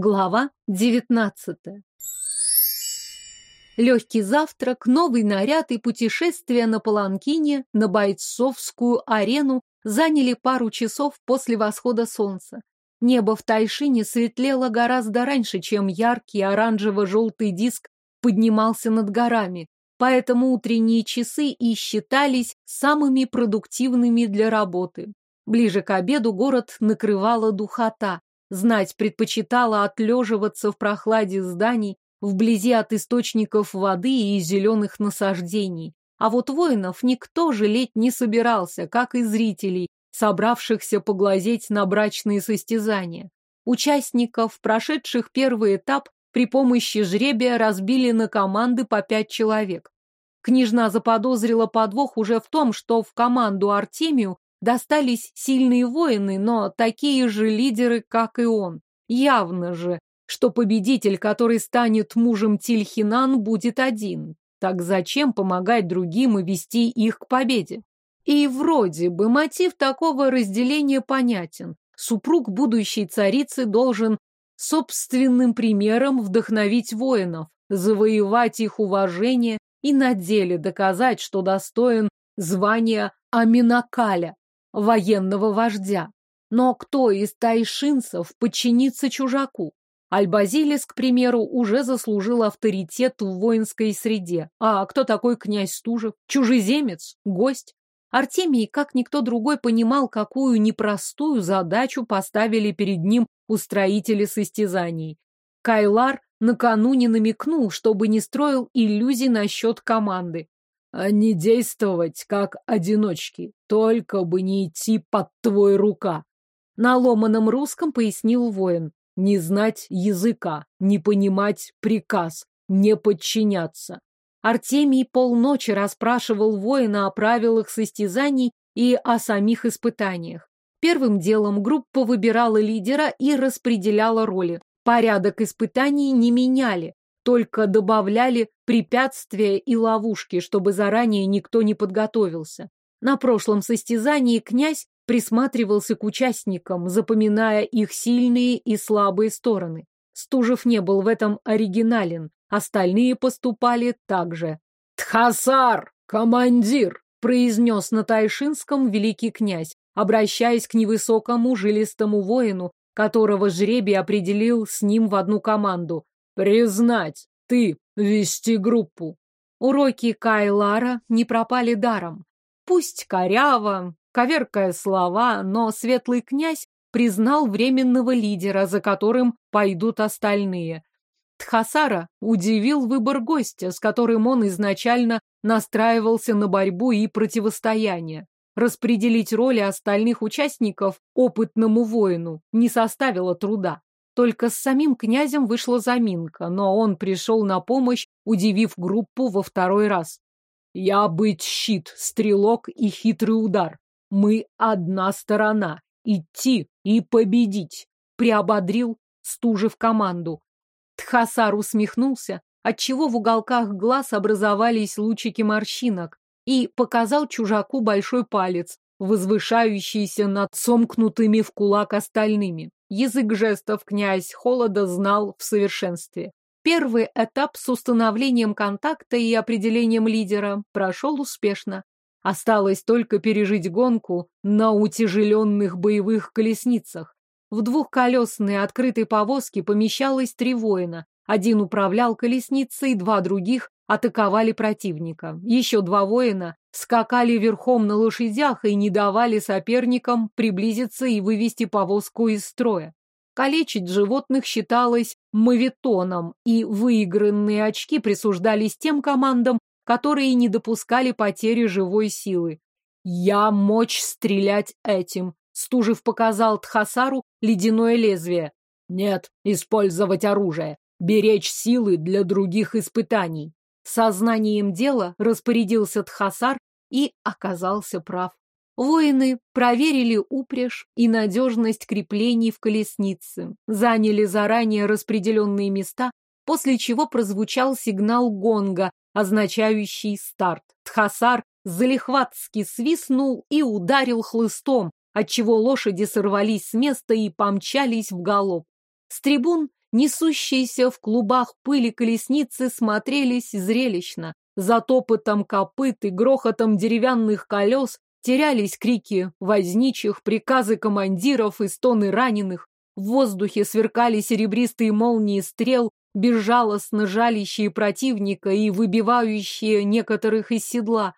Глава девятнадцатая Легкий завтрак, новый наряд и путешествие на Паланкине на бойцовскую арену заняли пару часов после восхода солнца. Небо в Тайшине светлело гораздо раньше, чем яркий оранжево-желтый диск поднимался над горами, поэтому утренние часы и считались самыми продуктивными для работы. Ближе к обеду город накрывала духота. Знать предпочитала отлеживаться в прохладе зданий, вблизи от источников воды и зеленых насаждений. А вот воинов никто жалеть не собирался, как и зрителей, собравшихся поглазеть на брачные состязания. Участников, прошедших первый этап, при помощи жребия разбили на команды по пять человек. Княжна заподозрила подвох уже в том, что в команду Артемию достались сильные воины, но такие же лидеры, как и он. Явно же, что победитель, который станет мужем Тильхинан, будет один. Так зачем помогать другим и вести их к победе? И вроде бы мотив такого разделения понятен. Супруг будущей царицы должен собственным примером вдохновить воинов, завоевать их уважение и на деле доказать, что достоин звания Аминакаля, военного вождя. Но кто из тайшинцев подчинится чужаку? Альбазилис, к примеру, уже заслужил авторитет в воинской среде. А кто такой князь Стужев? Чужеземец? Гость? Артемий, как никто другой, понимал, какую непростую задачу поставили перед ним устроители состязаний. Кайлар накануне намекнул, чтобы не строил иллюзий насчет команды. А не действовать как одиночки, только бы не идти под твой рука. На ломаном русском пояснил воин. Не знать языка, не понимать приказ, не подчиняться. Артемий полночи расспрашивал воина о правилах состязаний и о самих испытаниях. Первым делом группа выбирала лидера и распределяла роли. Порядок испытаний не меняли, только добавляли препятствия и ловушки, чтобы заранее никто не подготовился. На прошлом состязании князь присматривался к участникам, запоминая их сильные и слабые стороны. Стужев не был в этом оригинален, остальные поступали так же. «Тхасар, командир!» — произнес на тайшинском великий князь, обращаясь к невысокому жилистому воину, которого жребий определил с ним в одну команду. «Признать, ты вести группу!» Уроки Кайлара не пропали даром. Пусть коряво, коверкая слова, но светлый князь признал временного лидера, за которым пойдут остальные. Тхасара удивил выбор гостя, с которым он изначально настраивался на борьбу и противостояние. Распределить роли остальных участников опытному воину не составило труда. Только с самим князем вышла заминка, но он пришел на помощь, удивив группу во второй раз. «Я быть щит, стрелок и хитрый удар. Мы одна сторона. Идти и победить!» Приободрил, стужив команду. Тхасар усмехнулся, отчего в уголках глаз образовались лучики морщинок, и показал чужаку большой палец, возвышающийся над сомкнутыми в кулак остальными. Язык жестов князь Холода знал в совершенстве. Первый этап с установлением контакта и определением лидера прошел успешно. Осталось только пережить гонку на утяжеленных боевых колесницах. В двухколесной открытой повозке помещалось три воина. Один управлял колесницей, два других атаковали противника. Еще два воина скакали верхом на лошадях и не давали соперникам приблизиться и вывести повозку из строя. Калечить животных считалось мавитоном, и выигранные очки присуждались тем командам, которые не допускали потери живой силы. «Я мочь стрелять этим», — Стужев показал Тхасару ледяное лезвие. «Нет, использовать оружие, беречь силы для других испытаний». Сознанием дела распорядился Тхасар и оказался прав. Воины проверили упряжь и надежность креплений в колеснице, заняли заранее распределенные места, после чего прозвучал сигнал гонга, означающий старт. Тхасар залихватски свистнул и ударил хлыстом, отчего лошади сорвались с места и помчались в галоп. С трибун несущиеся в клубах пыли колесницы смотрелись зрелищно. За топотом копыт и грохотом деревянных колес терялись крики возничих, приказы командиров и стоны раненых. В воздухе сверкали серебристые молнии стрел, безжалостно жалящие противника и выбивающие некоторых из седла.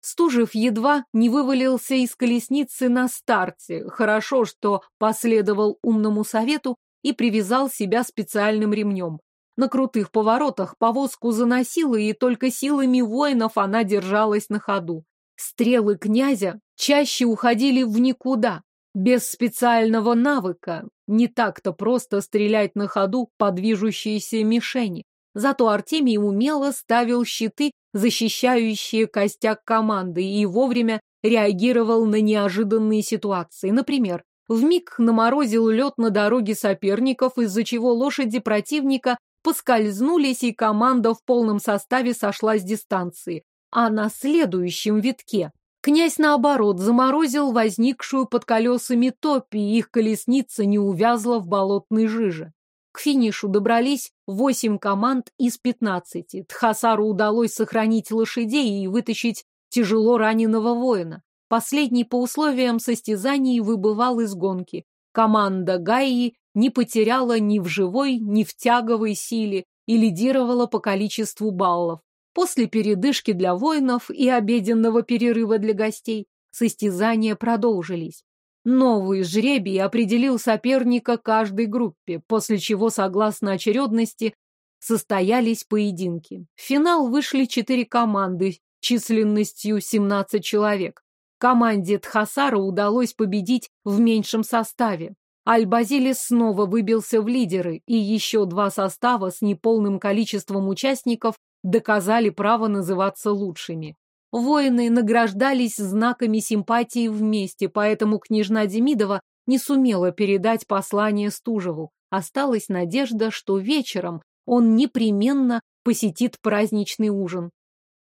Стужев едва не вывалился из колесницы на старте. Хорошо, что последовал умному совету и привязал себя специальным ремнем. На крутых поворотах повозку заносило, и только силами воинов она держалась на ходу. Стрелы князя чаще уходили в никуда. Без специального навыка не так-то просто стрелять на ходу по движущейся мишени. Зато Артемий умело ставил щиты, защищающие костяк команды, и вовремя реагировал на неожиданные ситуации. Например, вмиг наморозил лед на дороге соперников, из-за чего лошади противника поскользнулись, и команда в полном составе сошла с дистанции. А на следующем витке князь, наоборот, заморозил возникшую под колесами топи, и их колесница не увязла в болотной жиже. К финишу добрались восемь команд из пятнадцати. Тхасару удалось сохранить лошадей и вытащить тяжело раненого воина. Последний по условиям состязаний выбывал из гонки. Команда Гаи не потеряла ни в живой, ни в тяговой силе и лидировала по количеству баллов. После передышки для воинов и обеденного перерыва для гостей состязания продолжились. Новый жребий определил соперника каждой группе, после чего, согласно очередности, состоялись поединки. В финал вышли четыре команды численностью 17 человек. Команде Тхасара удалось победить в меньшем составе. Аль-Базилис снова выбился в лидеры, и еще два состава с неполным количеством участников доказали право называться лучшими. Воины награждались знаками симпатии вместе, поэтому княжна Демидова не сумела передать послание Стужеву. Осталась надежда, что вечером он непременно посетит праздничный ужин.